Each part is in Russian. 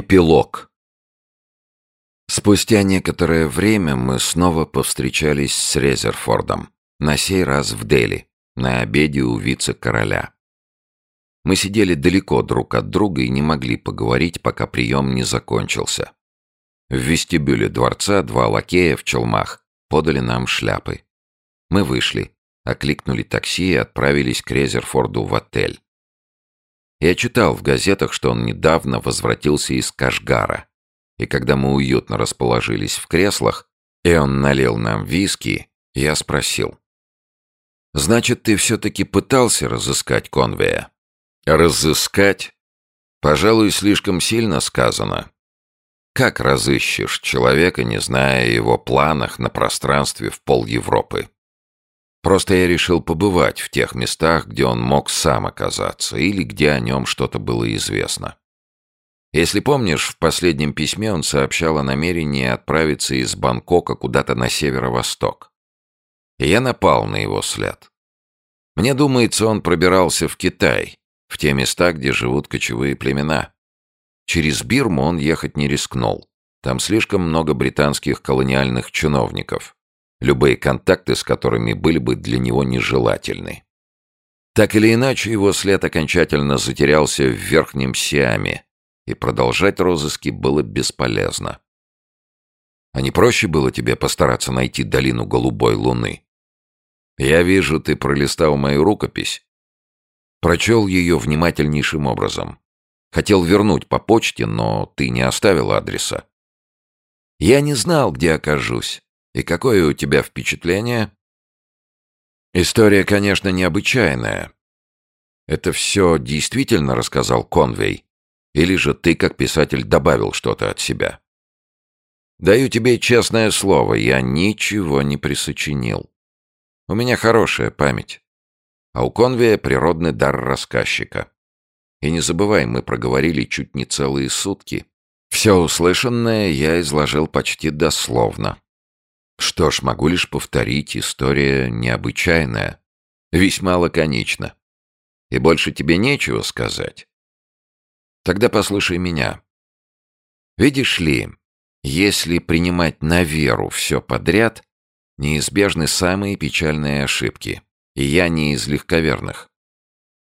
Эпилог. Спустя некоторое время мы снова повстречались с Резерфордом, на сей раз в Дели, на обеде у вице-короля. Мы сидели далеко друг от друга и не могли поговорить, пока прием не закончился. В вестибюле дворца два лакея в челмах подали нам шляпы. Мы вышли, окликнули такси и отправились к Резерфорду в отель. Я читал в газетах, что он недавно возвратился из Кашгара. И когда мы уютно расположились в креслах, и он налил нам виски, я спросил. «Значит, ты все-таки пытался разыскать Конвея?» «Разыскать? Пожалуй, слишком сильно сказано. Как разыщешь человека, не зная о его планах на пространстве в пол Европы?» Просто я решил побывать в тех местах, где он мог сам оказаться, или где о нем что-то было известно. Если помнишь, в последнем письме он сообщал о намерении отправиться из Бангкока куда-то на северо-восток. Я напал на его след. Мне думается, он пробирался в Китай, в те места, где живут кочевые племена. Через Бирму он ехать не рискнул. Там слишком много британских колониальных чиновников любые контакты с которыми были бы для него нежелательны. Так или иначе, его след окончательно затерялся в Верхнем Сиаме, и продолжать розыски было бесполезно. А не проще было тебе постараться найти долину Голубой Луны? Я вижу, ты пролистал мою рукопись. Прочел ее внимательнейшим образом. Хотел вернуть по почте, но ты не оставил адреса. Я не знал, где окажусь. И какое у тебя впечатление? История, конечно, необычайная. Это все действительно рассказал Конвей? Или же ты, как писатель, добавил что-то от себя? Даю тебе честное слово, я ничего не присочинил. У меня хорошая память. А у Конвея природный дар рассказчика. И не забывай, мы проговорили чуть не целые сутки. Все услышанное я изложил почти дословно. Что ж, могу лишь повторить, история необычайная, весьма лаконична. И больше тебе нечего сказать? Тогда послушай меня. Видишь ли, если принимать на веру все подряд, неизбежны самые печальные ошибки, и я не из легковерных.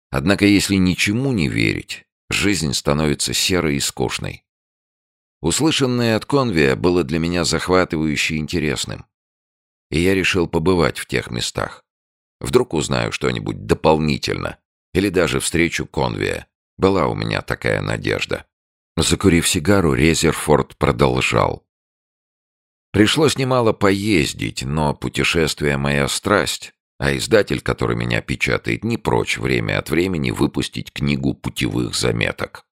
Однако если ничему не верить, жизнь становится серой и скучной. Услышанное от Конвия было для меня захватывающе интересным. И я решил побывать в тех местах. Вдруг узнаю что-нибудь дополнительно. Или даже встречу Конвия. Была у меня такая надежда. Закурив сигару, Резерфорд продолжал. Пришлось немало поездить, но путешествие — моя страсть, а издатель, который меня печатает, не прочь время от времени выпустить книгу путевых заметок.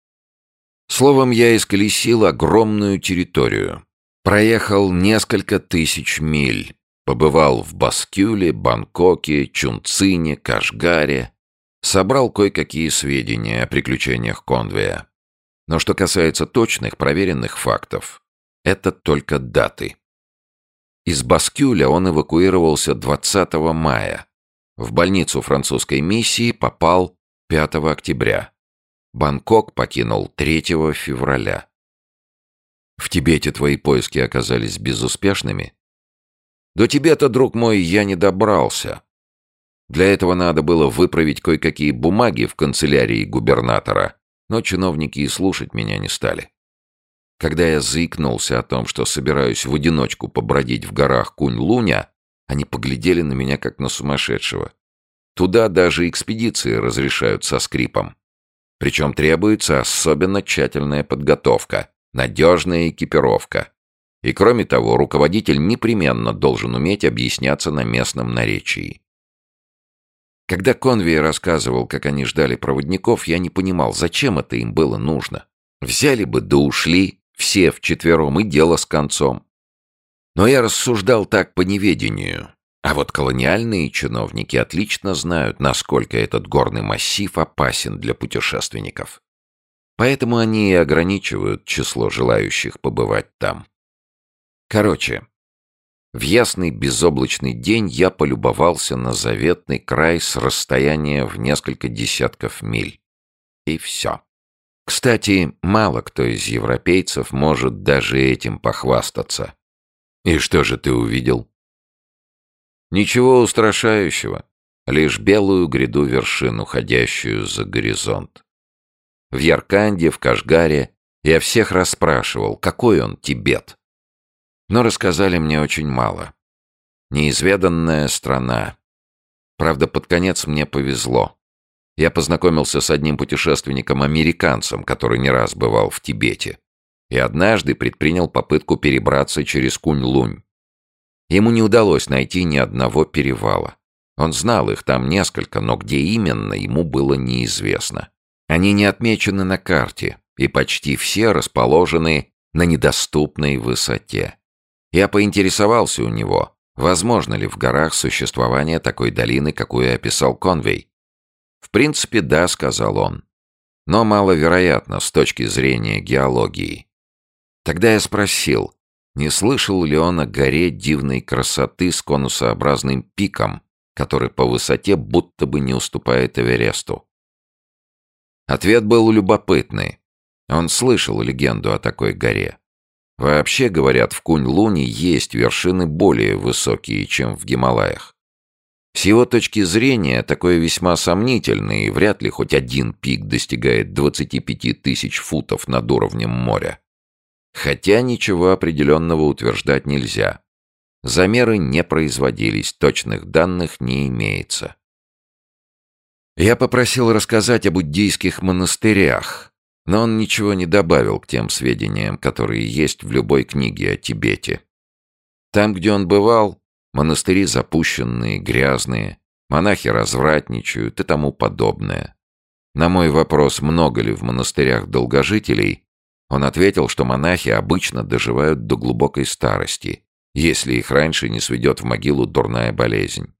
Словом, я исколесил огромную территорию. Проехал несколько тысяч миль. Побывал в Баскюле, Бангкоке, Чунцине, Кашгаре. Собрал кое-какие сведения о приключениях Конвея. Но что касается точных, проверенных фактов, это только даты. Из Баскюля он эвакуировался 20 мая. В больницу французской миссии попал 5 октября. Бангкок покинул 3 февраля. В Тибете твои поиски оказались безуспешными? До Тибета, друг мой, я не добрался. Для этого надо было выправить кое-какие бумаги в канцелярии губернатора, но чиновники и слушать меня не стали. Когда я заикнулся о том, что собираюсь в одиночку побродить в горах Кунь-Луня, они поглядели на меня как на сумасшедшего. Туда даже экспедиции разрешают со скрипом. Причем требуется особенно тщательная подготовка, надежная экипировка. И кроме того, руководитель непременно должен уметь объясняться на местном наречии. Когда Конвей рассказывал, как они ждали проводников, я не понимал, зачем это им было нужно. Взяли бы да ушли, все вчетвером, и дело с концом. Но я рассуждал так по неведению, а вот колониальные чиновники отлично знают, насколько этот горный массив опасен для путешественников. Поэтому они и ограничивают число желающих побывать там. Короче, в ясный безоблачный день я полюбовался на заветный край с расстояния в несколько десятков миль. И все. Кстати, мало кто из европейцев может даже этим похвастаться. И что же ты увидел? Ничего устрашающего, лишь белую гряду вершин, уходящую за горизонт. В Ярканде, в Кашгаре я всех расспрашивал, какой он Тибет. Но рассказали мне очень мало. Неизведанная страна. Правда, под конец мне повезло. Я познакомился с одним путешественником-американцем, который не раз бывал в Тибете. И однажды предпринял попытку перебраться через Кунь-Лунь. Ему не удалось найти ни одного перевала. Он знал их там несколько, но где именно, ему было неизвестно. Они не отмечены на карте, и почти все расположены на недоступной высоте. Я поинтересовался у него, возможно ли в горах существование такой долины, какую описал Конвей. «В принципе, да», — сказал он. «Но маловероятно с точки зрения геологии». Тогда я спросил, не слышал ли он о горе дивной красоты с конусообразным пиком, который по высоте будто бы не уступает Эвересту. Ответ был любопытный. Он слышал легенду о такой горе. Вообще, говорят, в Кунь-Луне есть вершины более высокие, чем в Гималаях. С его точки зрения, такое весьма сомнительно, и вряд ли хоть один пик достигает 25 тысяч футов над уровнем моря. Хотя ничего определенного утверждать нельзя. Замеры не производились, точных данных не имеется. Я попросил рассказать о буддийских монастырях, но он ничего не добавил к тем сведениям, которые есть в любой книге о Тибете. Там, где он бывал, Монастыри запущенные, грязные, монахи развратничают и тому подобное. На мой вопрос, много ли в монастырях долгожителей, он ответил, что монахи обычно доживают до глубокой старости, если их раньше не сведет в могилу дурная болезнь.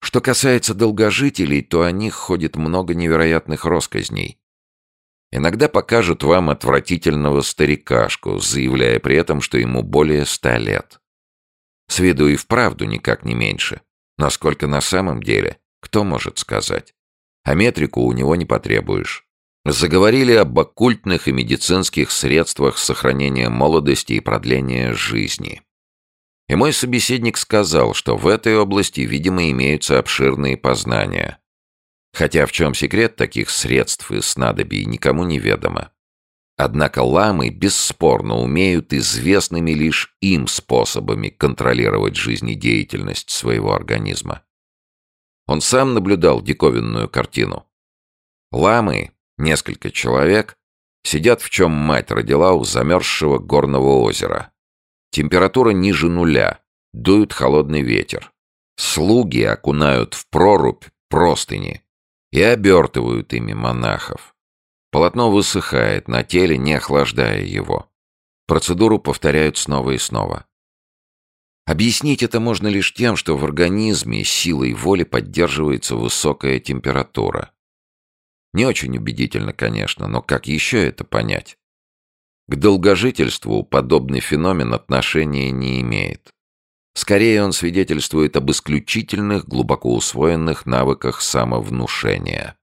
Что касается долгожителей, то о них ходит много невероятных росказней. Иногда покажут вам отвратительного старикашку, заявляя при этом, что ему более ста лет. С виду и вправду никак не меньше. Насколько на самом деле, кто может сказать? А метрику у него не потребуешь. Заговорили об оккультных и медицинских средствах сохранения молодости и продления жизни. И мой собеседник сказал, что в этой области, видимо, имеются обширные познания. Хотя в чем секрет таких средств и снадобий, никому не ведомо. Однако ламы бесспорно умеют известными лишь им способами контролировать жизнедеятельность своего организма. Он сам наблюдал диковинную картину. Ламы, несколько человек, сидят в чем мать родила у замерзшего горного озера. Температура ниже нуля, дует холодный ветер. Слуги окунают в прорубь простыни и обертывают ими монахов. Полотно высыхает на теле, не охлаждая его. Процедуру повторяют снова и снова. Объяснить это можно лишь тем, что в организме силой воли поддерживается высокая температура. Не очень убедительно, конечно, но как еще это понять? К долгожительству подобный феномен отношения не имеет. Скорее он свидетельствует об исключительных, глубоко усвоенных навыках самовнушения.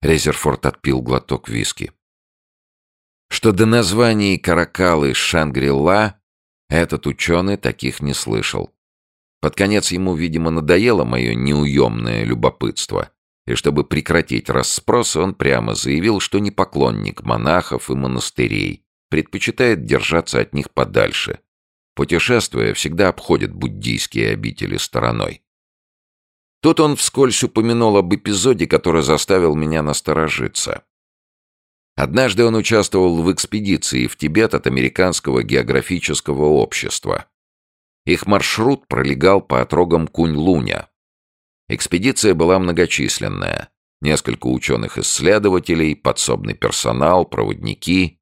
Резерфорд отпил глоток виски. Что до названий Каракалы Шангри-Ла, этот ученый таких не слышал. Под конец ему, видимо, надоело мое неуемное любопытство, и чтобы прекратить расспрос, он прямо заявил, что не поклонник монахов и монастырей, предпочитает держаться от них подальше. Путешествуя, всегда обходит буддийские обители стороной. Тут он вскользь упомянул об эпизоде, который заставил меня насторожиться. Однажды он участвовал в экспедиции в Тибет от Американского географического общества. Их маршрут пролегал по отрогам Кунь-Луня. Экспедиция была многочисленная. Несколько ученых-исследователей, подсобный персонал, проводники.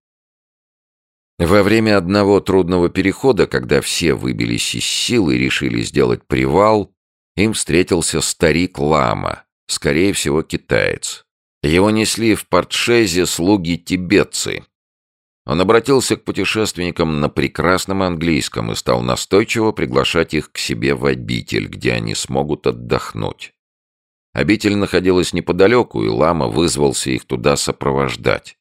Во время одного трудного перехода, когда все выбились из сил и решили сделать привал, им встретился старик Лама, скорее всего, китаец. Его несли в портшезе слуги-тибетцы. Он обратился к путешественникам на прекрасном английском и стал настойчиво приглашать их к себе в обитель, где они смогут отдохнуть. Обитель находилась неподалеку, и лама вызвался их туда сопровождать.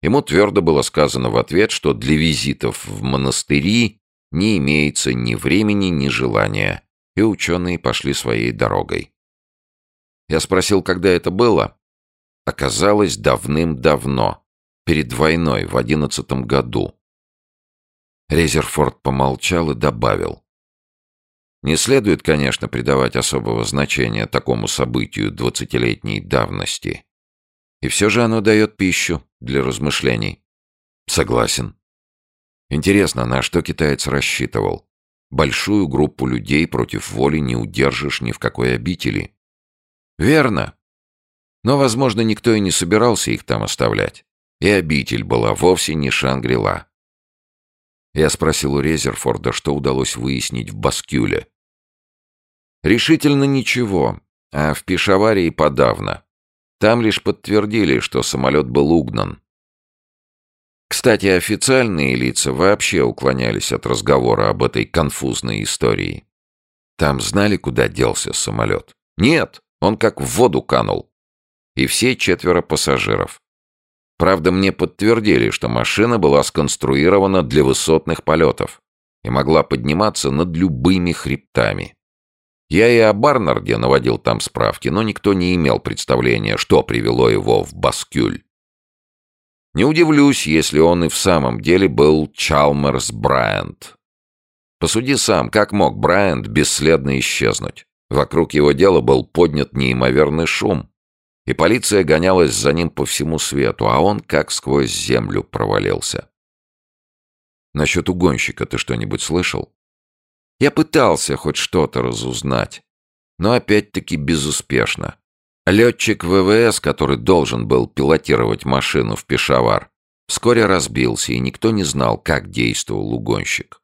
Ему твердо было сказано в ответ, что для визитов в монастыри не имеется ни времени, ни желания, и ученые пошли своей дорогой. Я спросил, когда это было. Оказалось, давным-давно, перед войной, в одиннадцатом году. Резерфорд помолчал и добавил. Не следует, конечно, придавать особого значения такому событию двадцатилетней давности. И все же оно дает пищу для размышлений. Согласен. Интересно, на что китаец рассчитывал? Большую группу людей против воли не удержишь ни в какой обители. Верно. Но, возможно, никто и не собирался их там оставлять. И обитель была вовсе не Шангрила. Я спросил у Резерфорда, что удалось выяснить в Баскюле. Решительно ничего, а в Пешаваре подавно. Там лишь подтвердили, что самолет был угнан. Кстати, официальные лица вообще уклонялись от разговора об этой конфузной истории. Там знали, куда делся самолет? Нет, он как в воду канул. И все четверо пассажиров. Правда, мне подтвердили, что машина была сконструирована для высотных полетов и могла подниматься над любыми хребтами. Я и о Барнарде наводил там справки, но никто не имел представления, что привело его в Баскюль. Не удивлюсь, если он и в самом деле был Чалмерс Брайант. Посуди сам, как мог Брайант бесследно исчезнуть? Вокруг его дела был поднят неимоверный шум, и полиция гонялась за ним по всему свету, а он как сквозь землю провалился. Насчет угонщика ты что-нибудь слышал? Я пытался хоть что-то разузнать, но опять-таки безуспешно. Летчик ВВС, который должен был пилотировать машину в Пешавар, вскоре разбился, и никто не знал, как действовал угонщик.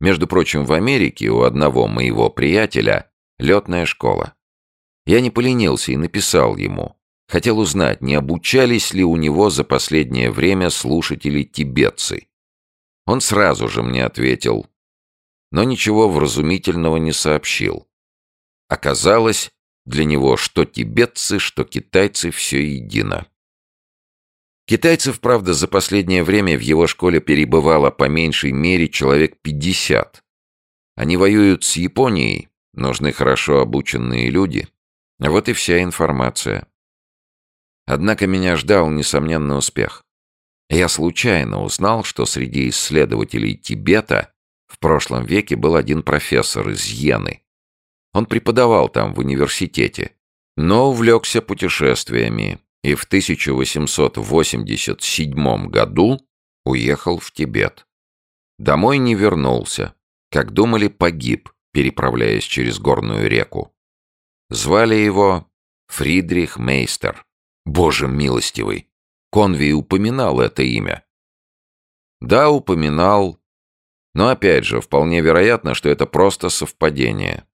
Между прочим, в Америке у одного моего приятеля летная школа. Я не поленился и написал ему. Хотел узнать, не обучались ли у него за последнее время слушатели-тибетцы. Он сразу же мне ответил, но ничего вразумительного не сообщил. Оказалось, для него что тибетцы, что китайцы все едино. Китайцев, правда, за последнее время в его школе перебывало по меньшей мере человек 50. Они воюют с Японией, нужны хорошо обученные люди. Вот и вся информация. Однако меня ждал несомненный успех. Я случайно узнал, что среди исследователей Тибета в прошлом веке был один профессор из Йены, он преподавал там в университете, но увлекся путешествиями и в 1887 году уехал в Тибет. Домой не вернулся, как думали, погиб, переправляясь через горную реку. Звали его Фридрих Мейстер. Боже милостивый! Конви упоминал это имя. Да, упоминал, но опять же, вполне вероятно, что это просто совпадение.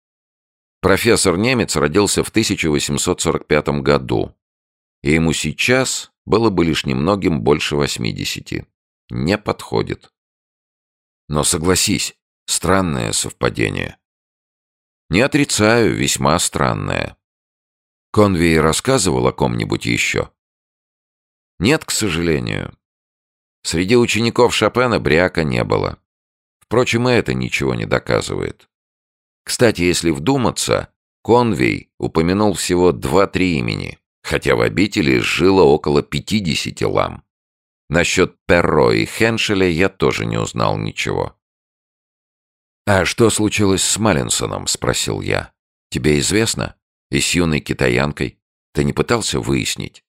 Профессор немец родился в 1845 году, и ему сейчас было бы лишь немногим больше 80. Не подходит. Но согласись, странное совпадение. Не отрицаю, весьма странное. Конвей рассказывал о ком-нибудь еще? Нет, к сожалению. Среди учеников Шопена бряка не было. Впрочем, и это ничего не доказывает. Кстати, если вдуматься, Конвей упомянул всего два-три имени, хотя в обители жило около пятидесяти лам. Насчет Перро и Хеншеля я тоже не узнал ничего. «А что случилось с Маллинсоном?» — спросил я. «Тебе известно? И с юной китаянкой? Ты не пытался выяснить?»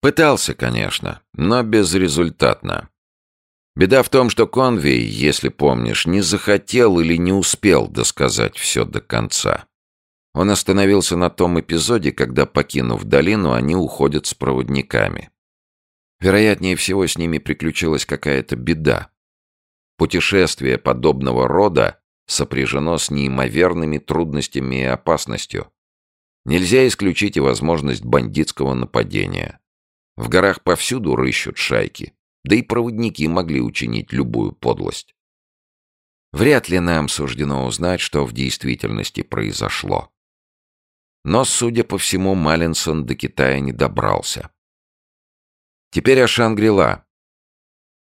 «Пытался, конечно, но безрезультатно. Беда в том, что Конвей, если помнишь, не захотел или не успел досказать все до конца. Он остановился на том эпизоде, когда, покинув долину, они уходят с проводниками. Вероятнее всего, с ними приключилась какая-то беда. Путешествие подобного рода сопряжено с неимоверными трудностями и опасностью. Нельзя исключить и возможность бандитского нападения. В горах повсюду рыщут шайки. Да и проводники могли учинить любую подлость. Вряд ли нам суждено узнать, что в действительности произошло. но, судя по всему, Маллинсон до Китая не добрался. Теперь о Шангрила.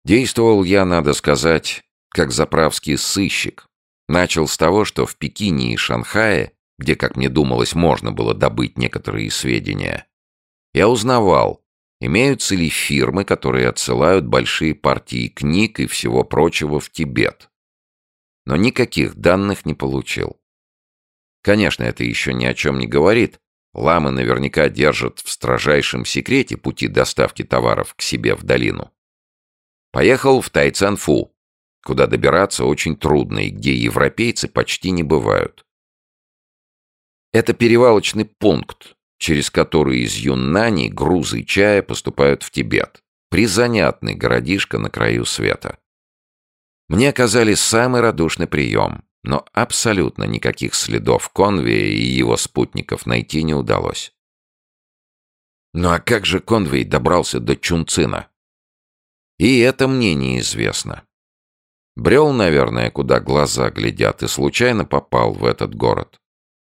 Действовал я, надо сказать, как заправский сыщик. Начал с того, что в Пекине и Шанхае, где, как мне думалось, можно было добыть некоторые сведения, я узнавал, имеются ли фирмы, которые отсылают большие партии книг и всего прочего в Тибет. Но никаких данных не получил. Конечно, это еще ни о чем не говорит. Ламы наверняка держат в строжайшем секрете пути доставки товаров к себе в долину. Поехал в Тайцанфу, куда добираться очень трудно и где европейцы почти не бывают. Это перевалочный пункт, через который из Юннани грузы чая поступают в Тибет. Призанятный городишко на краю света. Мне оказали самый радушный прием, но абсолютно никаких следов Конвея и его спутников найти не удалось. Ну а как же Конвей добрался до Чунцина? И это мне неизвестно. Брел, наверное, куда глаза глядят, и случайно попал в этот город.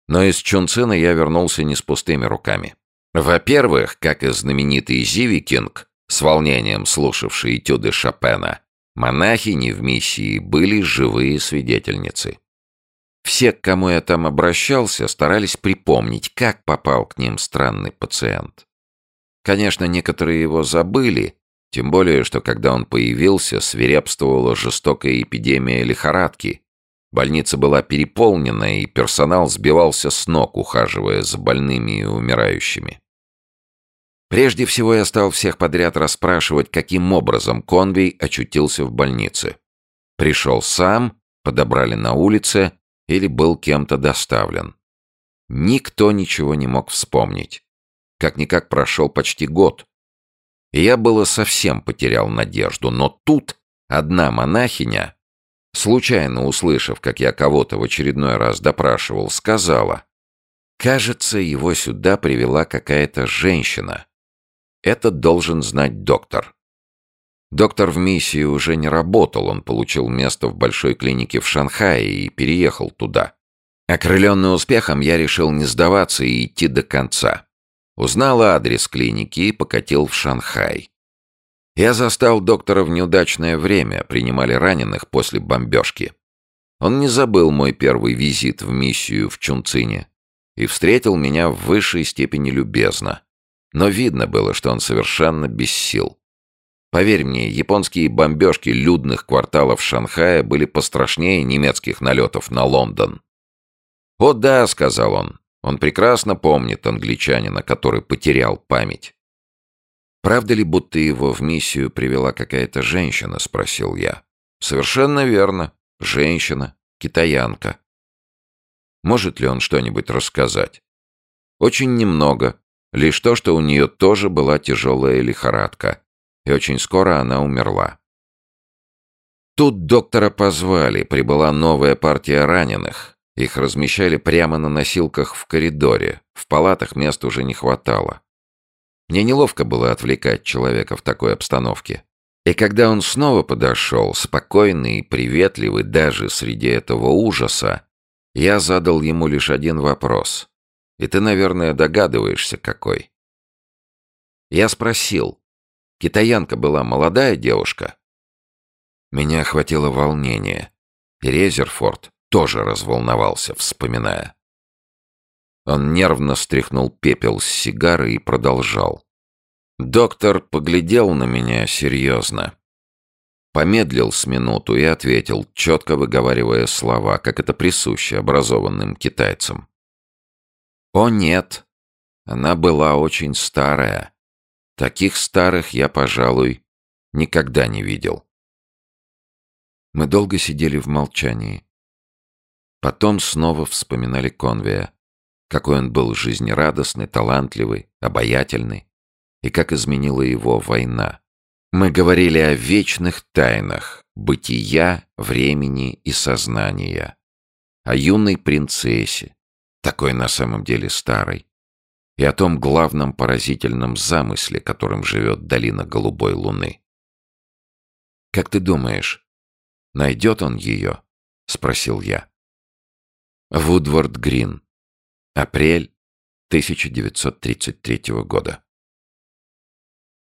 Но из Чунцина я вернулся не с пустыми руками. Во-первых, как и знаменитый Зиви Кинг, с волнением слушавший этюды Шопена, монахини в миссии были живые свидетельницы. Все, к кому я там обращался, старались припомнить, как попал к ним странный пациент. Конечно, некоторые его забыли, тем более, что когда он появился, свирепствовала жестокая эпидемия лихорадки, Больница была переполнена, и персонал сбивался с ног, ухаживая за больными и умирающими. Прежде всего я стал всех подряд расспрашивать, каким образом Конвей очутился в больнице. Пришел сам, подобрали на улице или был кем-то доставлен. Никто ничего не мог вспомнить. Как-никак прошел почти год. Я было совсем потерял надежду, но тут одна монахиня случайно услышав, как я кого-то в очередной раз допрашивал, сказала, «Кажется, его сюда привела какая-то женщина. Это должен знать доктор». Доктор в миссии уже не работал, он получил место в большой клинике в Шанхае и переехал туда. Окрыленный успехом, я решил не сдаваться и идти до конца. Узнал адрес клиники и покатил в Шанхай. Я застал доктора в неудачное время, принимали раненых после бомбежки. Он не забыл мой первый визит в миссию в Чунцине и встретил меня в высшей степени любезно. Но видно было, что он совершенно без сил. Поверь мне, японские бомбежки людных кварталов Шанхая были пострашнее немецких налетов на Лондон. «О да», — сказал он, — он прекрасно помнит англичанина, который потерял память. «Правда ли, будто его в миссию привела какая-то женщина?» — спросил я. «Совершенно верно. Женщина, китаянка. Может ли он что-нибудь рассказать?» «Очень немного. Лишь то, что у нее тоже была тяжелая лихорадка, и очень скоро она умерла. Тут доктора позвали, прибыла новая партия раненых. Их размещали прямо на носилках в коридоре. В палатах мест уже не хватало. Мне неловко было отвлекать человека в такой обстановке. И когда он снова подошел, спокойный и приветливый даже среди этого ужаса, я задал ему лишь один вопрос. И ты, наверное, догадываешься, какой. Я спросил, китаянка была молодая девушка? Меня охватило волнение. И Резерфорд тоже разволновался, вспоминая. Он нервно стряхнул пепел с сигары и продолжал. Доктор поглядел на меня серьезно. Помедлил с минуту и ответил, четко выговаривая слова, как это присуще образованным китайцам. «О нет, она была очень старая. Таких старых я, пожалуй, никогда не видел». Мы долго сидели в молчании. Потом снова вспоминали Конвия. Какой он был жизнерадостный, талантливый, обаятельный. И как изменила его война. Мы говорили о вечных тайнах бытия, времени и сознания. О юной принцессе, такой на самом деле старой. И о том главном поразительном замысле, которым живет долина Голубой Луны. «Как ты думаешь, найдет он ее?» — спросил я. Вудвард Грин. Апрель 1933 года.